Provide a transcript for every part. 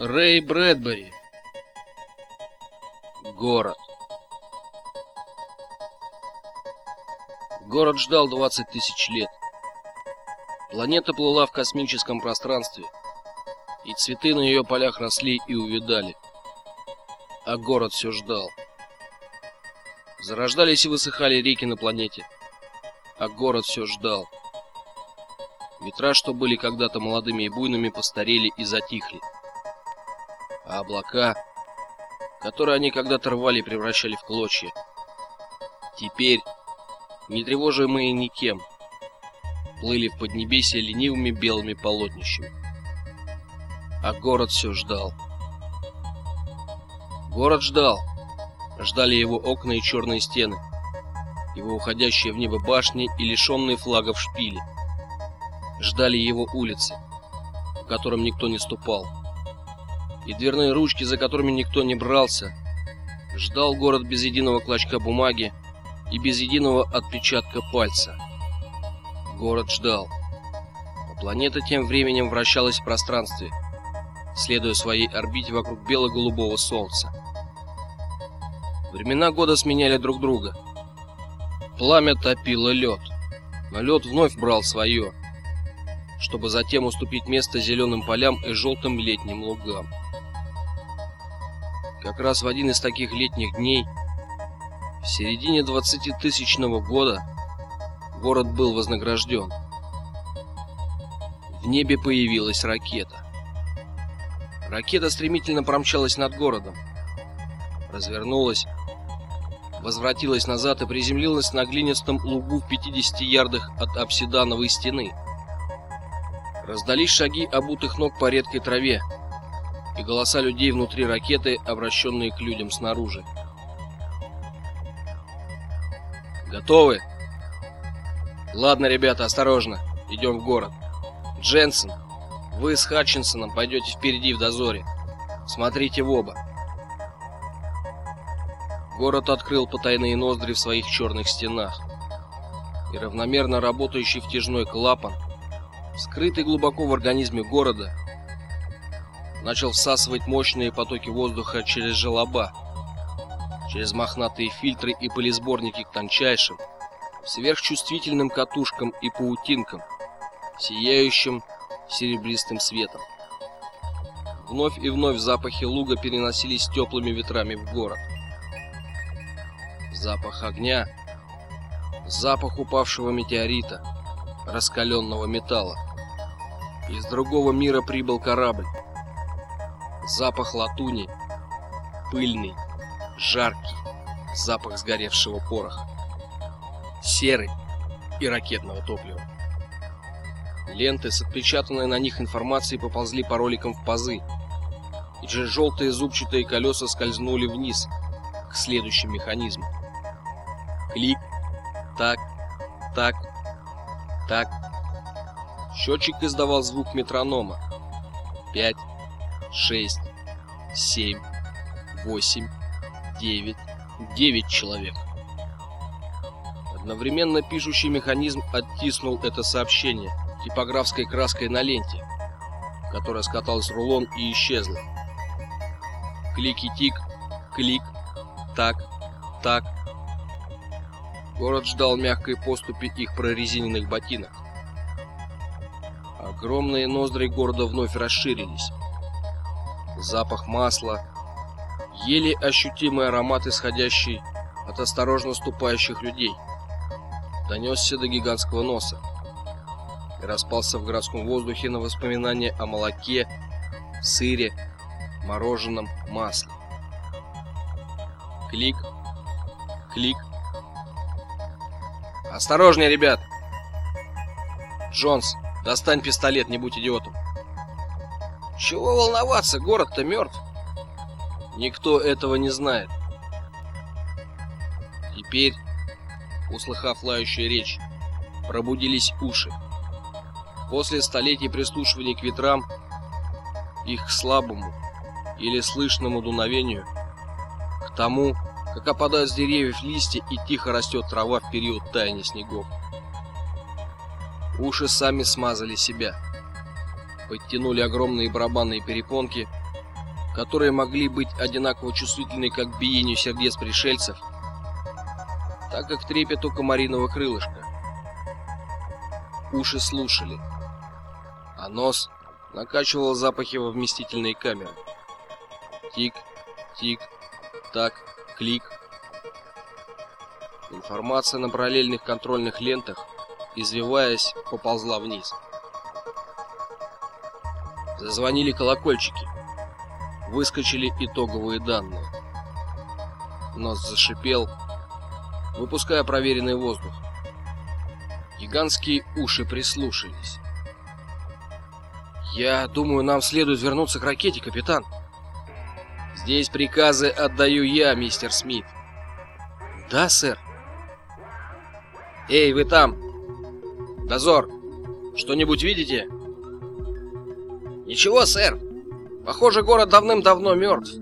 Рэй Брэдбери. Город. Город ждал 20 тысяч лет. Планета плыла в космическом пространстве, и цветы на ее полях росли и увядали. А город все ждал. Зарождались и высыхали реки на планете, а город все ждал. Ветра, что были когда-то молодыми и буйными, постарели и затихли. А облака, которые они когда-то рвали и превращали в клочья, теперь, не тревожимые никем, плыли в поднебесье ленивыми белыми полотнищами. А город все ждал. Город ждал. Ждали его окна и черные стены, его уходящие в небо башни и лишенные флагов шпили ждали его улицы, по которым никто не ступал, и дверные ручки, за которыми никто не брался. Ждал город без единого клочка бумаги и без единого отпечатка пальца. Город ждал. А планета тем временем вращалась в пространстве, следуя своей орбите вокруг бело-голубого солнца. Времена года сменяли друг друга. Пламя топило лед, но лед вновь брал свое чтобы затем уступить место зеленым полям и желтым летним лугам. Как раз в один из таких летних дней, в середине двадцатитысячного года, город был вознагражден. В небе появилась ракета. Ракета стремительно промчалась над городом, развернулась, возвратилась назад и приземлилась на глинистом лугу в 50 ярдах от обсидановой стены. Раздались шаги обутых ног по редкой траве и голоса людей внутри ракеты, обращенные к людям снаружи. Готовы? Ладно, ребята, осторожно. Идем в город. Дженсен, вы с Хатчинсоном пойдете впереди в дозоре. Смотрите в оба. Город открыл потайные ноздри в своих черных стенах, и равномерно работающий втяжной клапан скрытый глубоко в организме города, начал всасывать мощные потоки воздуха через желоба, через мохнатые фильтры и пылесборники к тончайшим, сверхчувствительным катушкам и паутинкам, сияющим серебристым светом. Вновь и вновь запахи луга переносились теплыми ветрами в город. Запах огня, запах упавшего метеорита, раскаленного металла. Из другого мира прибыл корабль. Запах латуни, пыльный, жаркий, запах сгоревшего пороха, серый и ракетного топлива. Ленты с отпечатанной на них информацией поползли по роликам в пазы, и через желтые зубчатые колеса скользнули вниз к следующим механизмам. Клик, так, так, так, Счетчик издавал звук метронома. Пять, шесть, семь, восемь, девять, девять человек. Одновременно пишущий механизм оттиснул это сообщение типографской краской на ленте, которая скаталась в рулон и исчезла. Клики-тик, клик, так, так. Город ждал мягкой поступи их прорезиненных ботинок. Огромные ноздри города вновь расширились. Запах масла, еле ощутимый аромат, исходящий от осторожно ступающих людей, донесся до гигантского носа и распался в городском воздухе на воспоминания о молоке, сыре, мороженом, масле. Клик, клик. Осторожнее, ребят! Джонс, Достань пистолет, не будь идиотом. Чего волноваться, город-то мертв. Никто этого не знает. Теперь, услыхав лающую речь, пробудились уши. После столетий прислушивания к ветрам, их слабому или слышному дуновению, к тому, как опадают с деревьев листья и тихо растет трава в период таяния снегов. Уши сами смазали себя. Подтянули огромные барабанные перепонки которые могли быть одинаково чувствительны как биению сердец пришельцев, так и к трепету комариного крылышка. Уши слушали, а нос накачивал запахи во вместительные камеры. Тик, тик, так, клик. Информация на параллельных контрольных лентах, извиваясь, поползла вниз. Зазвонили колокольчики. Выскочили итоговые данные. Нос зашипел, выпуская проверенный воздух. Гигантские уши прислушались. Я думаю, нам следует вернуться к ракете, капитан. Здесь приказы отдаю я, мистер Смит. Да, сэр. Эй, вы там. Дозор. Что-нибудь видите? Ничего, сэр. Похоже, город давным-давно мертв.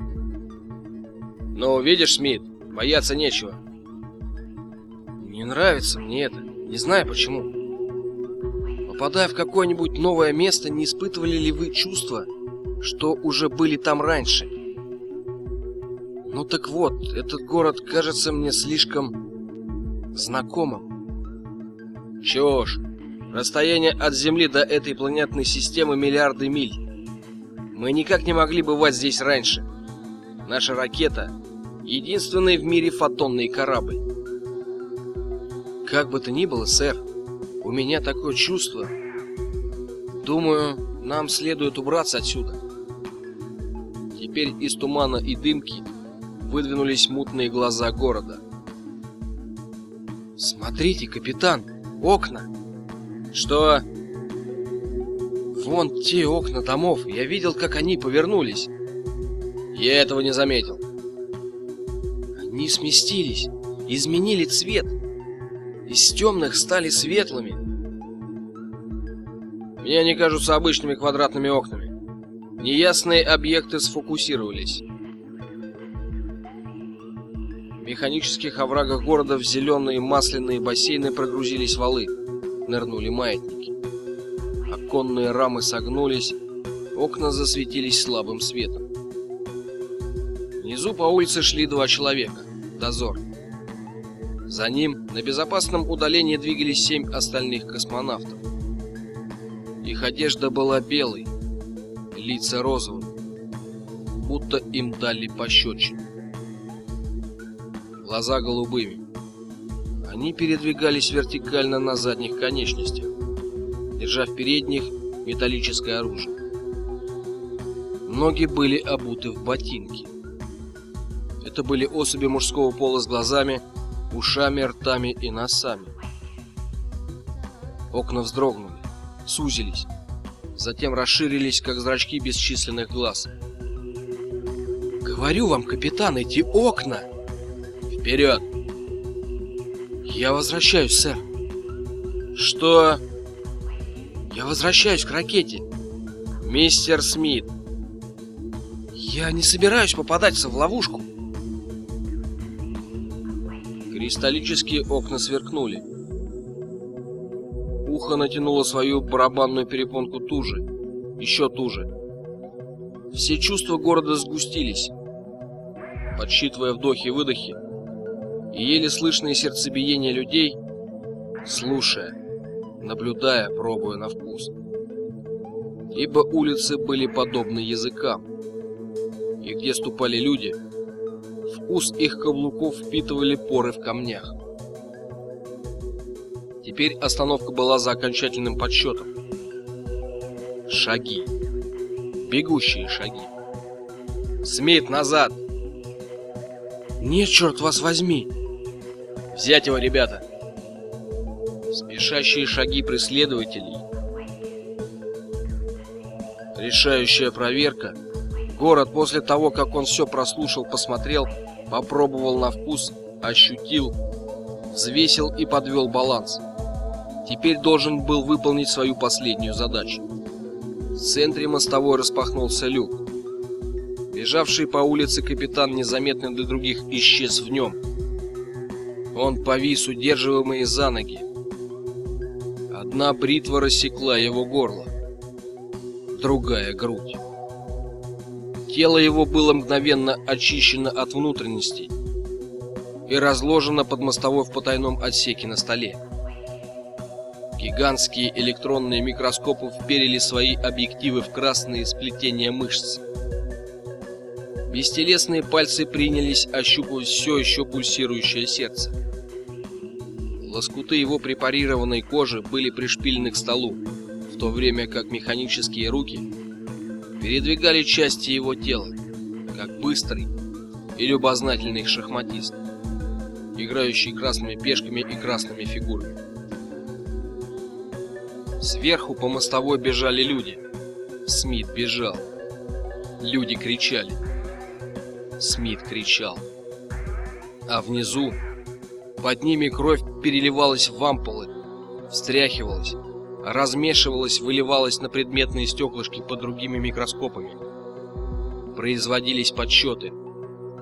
Ну, видишь, Смит, бояться нечего. Не нравится мне это. Не знаю почему. Попадая в какое-нибудь новое место, не испытывали ли вы чувства, что уже были там раньше? Ну так вот, этот город кажется мне слишком знакомым. Чушь. Расстояние от Земли до этой планетной системы миллиарды миль. Мы никак не могли бывать здесь раньше. Наша ракета — единственный в мире фотонный корабль. Как бы то ни было, сэр, у меня такое чувство. Думаю, нам следует убраться отсюда. Теперь из тумана и дымки выдвинулись мутные глаза города. Смотрите, капитан, окна. Что? Вон те окна домов. Я видел, как они повернулись. Я этого не заметил. Они сместились, изменили цвет. Из темных стали светлыми. Мне они кажутся обычными квадратными окнами. Неясные объекты сфокусировались. В механических оврагах города в зеленые масляные бассейны прогрузились валы нырнули маятники. Оконные рамы согнулись, окна засветились слабым светом. Внизу по улице шли два человека. Дозор. За ним на безопасном удалении двигались семь остальных космонавтов. Их одежда была белой, лица розовыми, будто им дали пощечину. Глаза голубыми. Они передвигались вертикально на задних конечностях, держа в передних металлическое оружие. Ноги были обуты в ботинки. Это были особи мужского пола с глазами, ушами, ртами и носами. Окна вздрогнули, сузились, затем расширились, как зрачки бесчисленных глаз. Говорю вам, капитан, эти окна. Вперед! Я возвращаюсь, сэр. Что? Я возвращаюсь к ракете. Мистер Смит. Я не собираюсь попадаться в ловушку. Кристаллические окна сверкнули. Ухо натянуло свою барабанную перепонку туже, еще туже. Все чувства города сгустились. Подсчитывая вдохи-выдохи, и еле слышное сердцебиение людей, слушая, наблюдая, пробуя на вкус. Ибо улицы были подобны языкам, и где ступали люди, вкус их каблуков впитывали поры в камнях. Теперь остановка была за окончательным подсчетом. Шаги. Бегущие шаги. Смит назад. Нет, черт вас возьми. Взять его, ребята. Спешащие шаги преследователей. Решающая проверка. Город после того, как он все прослушал, посмотрел, попробовал на вкус, ощутил, взвесил и подвел баланс. Теперь должен был выполнить свою последнюю задачу. В центре мостовой распахнулся люк. Бежавший по улице капитан незаметно для других исчез в нем. Он повис, удерживаемый за ноги. Одна бритва рассекла его горло, другая грудь. Тело его было мгновенно очищено от внутренностей и разложено под мостовой в потайном отсеке на столе. Гигантские электронные микроскопы вперили свои объективы в красные сплетения мышц. Бестелесные пальцы принялись ощупывать все еще пульсирующее сердце. Лоскуты его препарированной кожи были пришпилены к столу, в то время как механические руки передвигали части его тела, как быстрый и любознательный шахматист, играющий красными пешками и красными фигурами. Сверху по мостовой бежали люди. Смит бежал. Люди кричали. Смит кричал. А внизу под ними кровь переливалась в ампулы, встряхивалась, размешивалась, выливалась на предметные стеклышки под другими микроскопами. Производились подсчеты,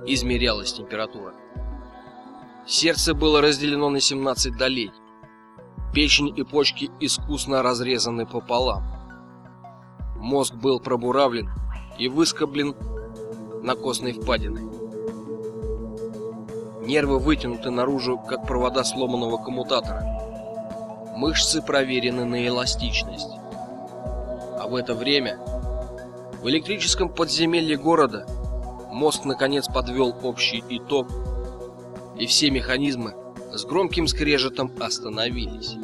измерялась температура. Сердце было разделено на 17 долей. Печень и почки искусно разрезаны пополам. Мозг был пробуравлен и выскоблен на костной впадиной. Нервы вытянуты наружу, как провода сломанного коммутатора. Мышцы проверены на эластичность. А в это время в электрическом подземелье города мозг наконец подвел общий итог, и все механизмы с громким скрежетом остановились.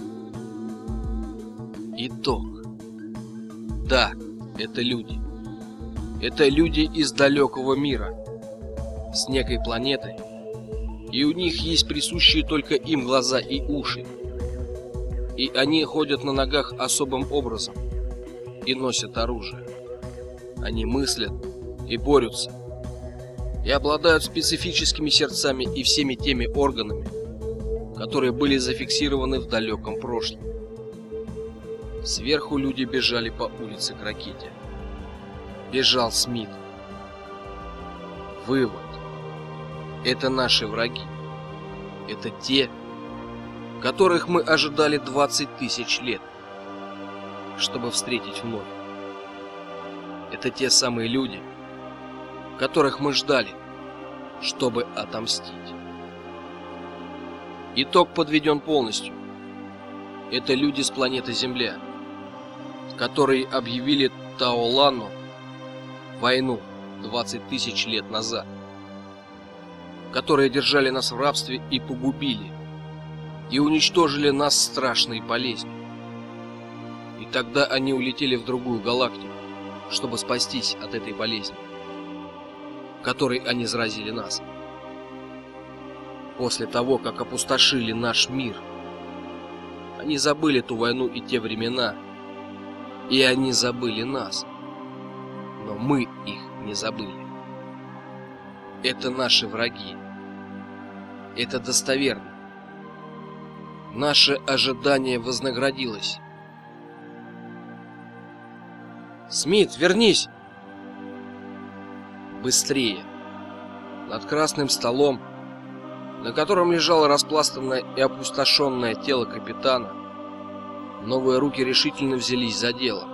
Итог. Да, это люди. Это люди из далекого мира, с некой планеты, и у них есть присущие только им глаза и уши. И они ходят на ногах особым образом и носят оружие. Они мыслят и борются, и обладают специфическими сердцами и всеми теми органами, которые были зафиксированы в далеком прошлом. Сверху люди бежали по улице к ракете. Бежал Смит. Вывод. Это наши враги. Это те, которых мы ожидали 20 тысяч лет, чтобы встретить вновь. Это те самые люди, которых мы ждали, чтобы отомстить. Итог подведен полностью. Это люди с планеты Земля, которые объявили Таолану войну 20 тысяч лет назад, которые держали нас в рабстве и погубили, и уничтожили нас страшной болезнью. И тогда они улетели в другую галактику, чтобы спастись от этой болезни, которой они заразили нас после того, как опустошили наш мир. Они забыли ту войну и те времена, и они забыли нас. Но мы их не забыли. Это наши враги. Это достоверно. Наше ожидание вознаградилось. Смит, вернись! Быстрее. Над красным столом на котором лежало распластанное и опустошенное тело капитана, новые руки решительно взялись за дело.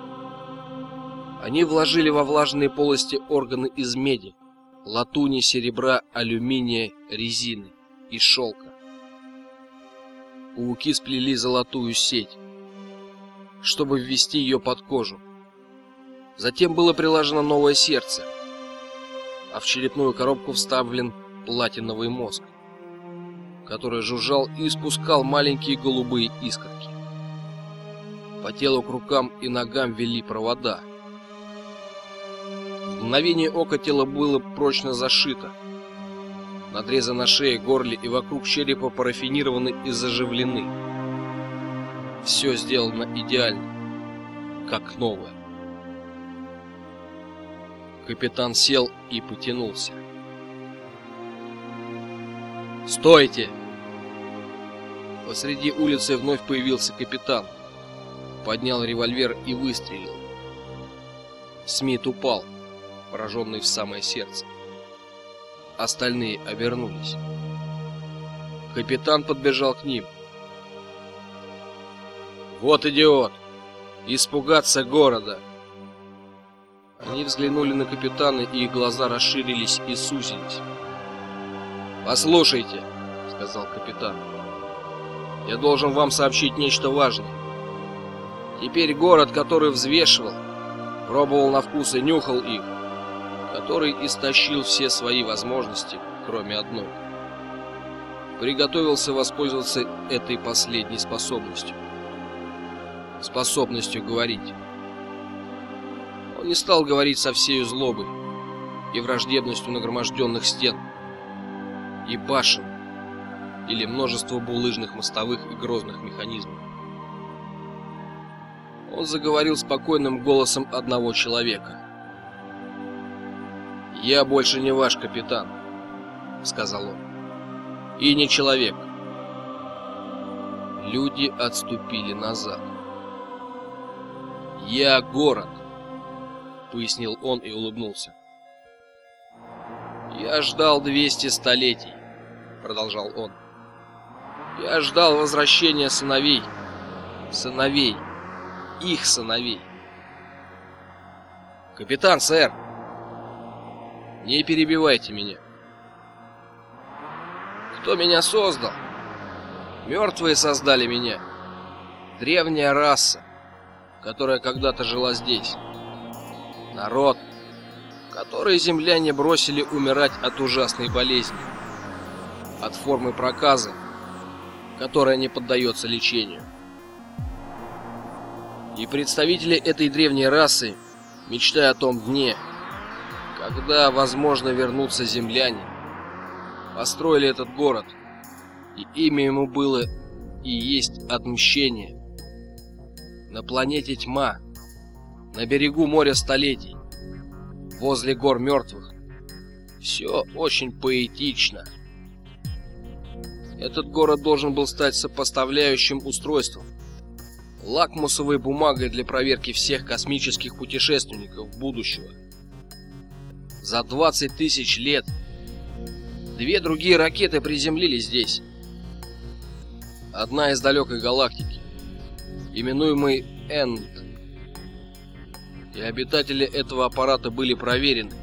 Они вложили во влажные полости органы из меди, латуни, серебра, алюминия, резины и шелка. Пауки сплели золотую сеть, чтобы ввести ее под кожу. Затем было приложено новое сердце, а в черепную коробку вставлен платиновый мозг который жужжал и испускал маленькие голубые искорки. По телу к рукам и ногам вели провода. В мгновение ока тело было прочно зашито. Надрезы на шее, горле и вокруг черепа парафинированы и заживлены. Все сделано идеально, как новое. Капитан сел и потянулся. Стойте! Посреди улицы вновь появился капитан. Поднял револьвер и выстрелил. Смит упал, пораженный в самое сердце. Остальные обернулись. Капитан подбежал к ним. Вот идиот! Испугаться города! Они взглянули на капитана, и их глаза расширились и сузились. "Послушайте", сказал капитан. "Я должен вам сообщить нечто важное. Теперь город, который взвешивал, пробовал на вкус и нюхал их, который истощил все свои возможности, кроме одной. Приготовился воспользоваться этой последней способностью. Способностью говорить. Он не стал говорить со всей злобой и враждебностью нагроможденных стен и башен или множество булыжных мостовых и грозных механизмов. Он заговорил спокойным голосом одного человека. "Я больше не ваш капитан", сказал он. "И не человек". Люди отступили назад. "Я город", пояснил он и улыбнулся. "Я ждал 200 столетий", продолжал он. "Я ждал возвращения сыновей, сыновей их сыновей. Капитан, сэр, не перебивайте меня. Кто меня создал? Мертвые создали меня. Древняя раса, которая когда-то жила здесь. Народ, который земляне бросили умирать от ужасной болезни, от формы проказа, которая не поддается лечению. И представители этой древней расы, мечтая о том дне, когда, возможно, вернутся земляне, построили этот город, и имя ему было и есть отмщение. На планете тьма, на берегу моря столетий, возле гор мертвых. Все очень поэтично. Этот город должен был стать сопоставляющим устройством лакмусовой бумагой для проверки всех космических путешественников будущего. За 20 тысяч лет две другие ракеты приземлились здесь. Одна из далекой галактики, именуемой Энд. И обитатели этого аппарата были проверены,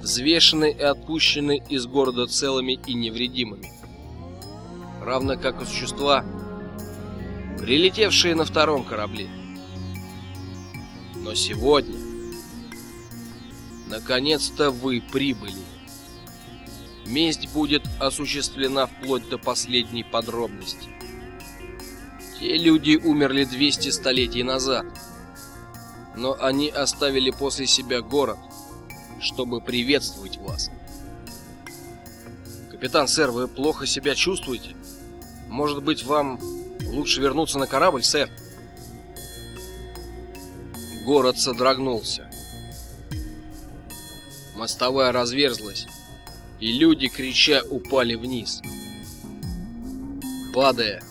взвешены и отпущены из города целыми и невредимыми. Равно как и существа, прилетевшие на втором корабле. Но сегодня наконец-то вы прибыли. Месть будет осуществлена вплоть до последней подробности. Те люди умерли 200 столетий назад, но они оставили после себя город, чтобы приветствовать вас. Капитан, сэр, вы плохо себя чувствуете? Может быть, вам Лучше вернуться на корабль, сэр. Город содрогнулся. Мостовая разверзлась, и люди, крича, упали вниз. Падая,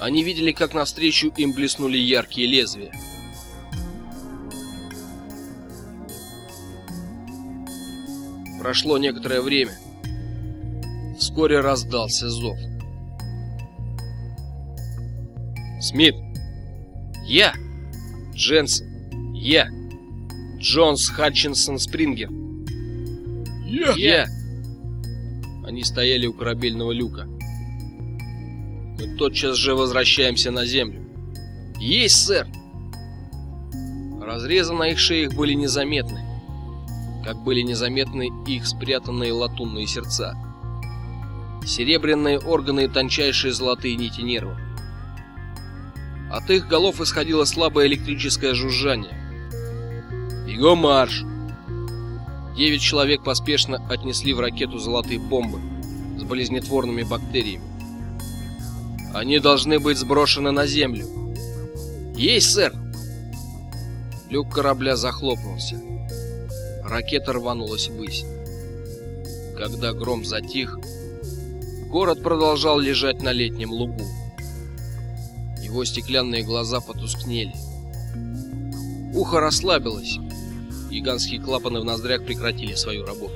они видели, как навстречу им блеснули яркие лезвия. Прошло некоторое время. Вскоре раздался зов. Смит. Я. Дженсен. Я. Джонс Хатчинсон Спрингер. Я. Я. Они стояли у корабельного люка. Мы тотчас же возвращаемся на землю. Есть, сэр. Разрезы на их шеях были незаметны, как были незаметны их спрятанные латунные сердца, серебряные органы и тончайшие золотые нити нервов. От их голов исходило слабое электрическое жужжание. Его марш! Девять человек поспешно отнесли в ракету золотые бомбы с болезнетворными бактериями. Они должны быть сброшены на землю. Есть, сэр. Люк корабля захлопнулся. Ракета рванулась ввысь. Когда гром затих, город продолжал лежать на летнем лугу. Его стеклянные глаза потускнели. Ухо расслабилось. Гигантские клапаны в ноздрях прекратили свою работу.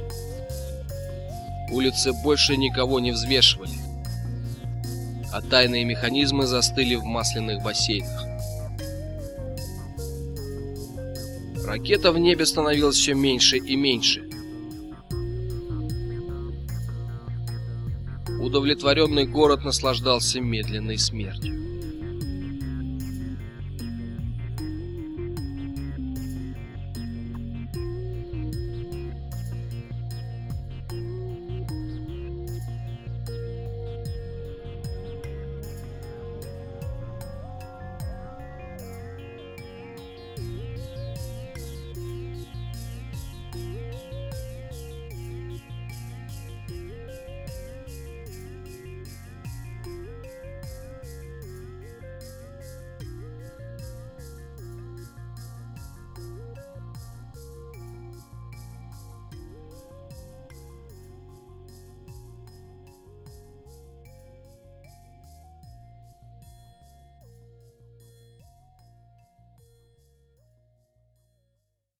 Улицы больше никого не взвешивали, а тайные механизмы застыли в масляных бассейнах. Ракета в небе становилась все меньше и меньше. Удовлетворенный город наслаждался медленной смертью.